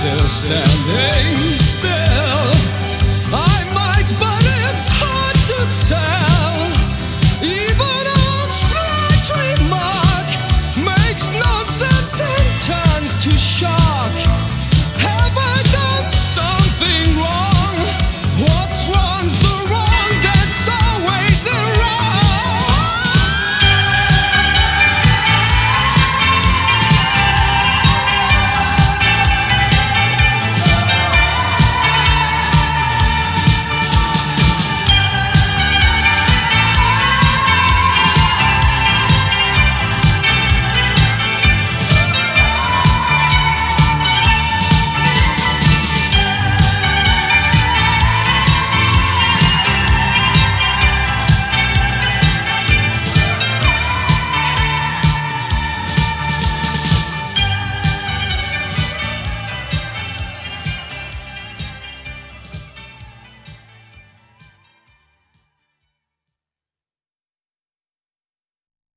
still standing still.